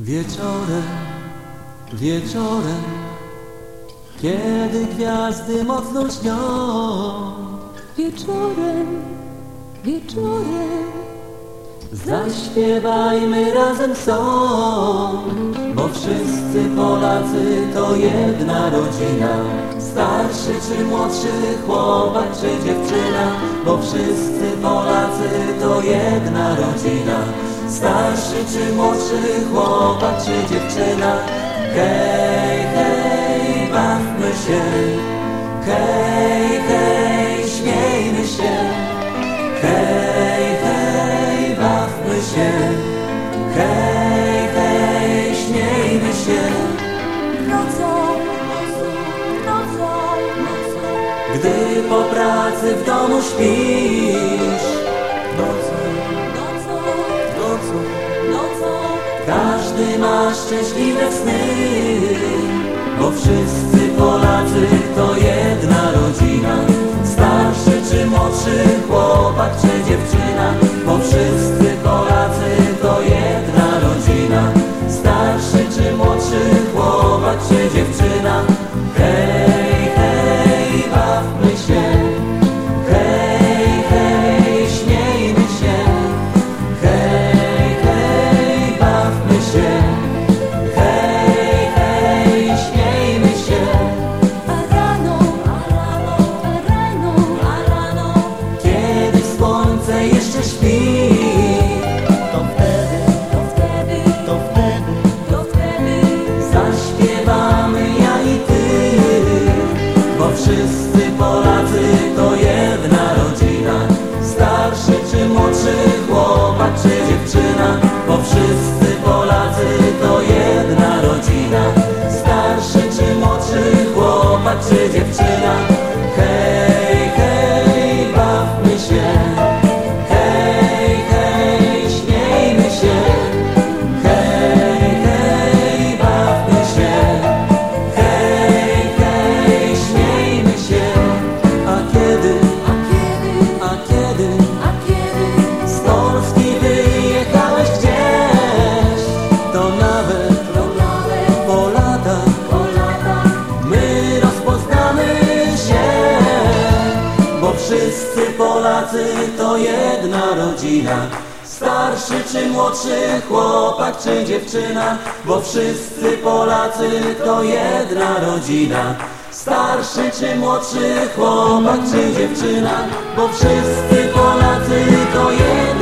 Wieczorem, wieczorem, kiedy gwiazdy mocno śnią, Wieczorem, wieczorem, zaśpiewajmy razem song, bo wszyscy Polacy to jedna rodzina. Starszy czy młodszy chłopak czy dziewczyna, bo wszyscy Polacy to jedna rodzina. Starszy czy młodszy chłopak czy dziewczyna, hej, hej, bawmy się, hej, hej, śmiejmy się, hej, hej, bawmy się, hej, hej, śmiejmy się. nocą, nocą, nocą, Gdy po pracy w domu śpisz szczęśliwe sny. Bo wszyscy Polacy to jedna rodzina. Starszy czy młodszy chłopak czy dziewczyna. Bo wszyscy Polacy to jedna rodzina. Starszy czy młodszy chłopak czy dziewczyna wszyscy Polacy to jedna rodzina. Starszy czy młodszy chłopak czy dziewczyna. Bo wszyscy Polacy to jedna rodzina. Starszy czy młodszy chłopak czy dziewczyna Polacy to jedna rodzina. Starszy czy młodszy chłopak czy dziewczyna Bo wszyscy Polacy to jedna rodzina. Starszy czy młodszy chłopak czy dziewczyna Bo wszyscy Polacy to jedna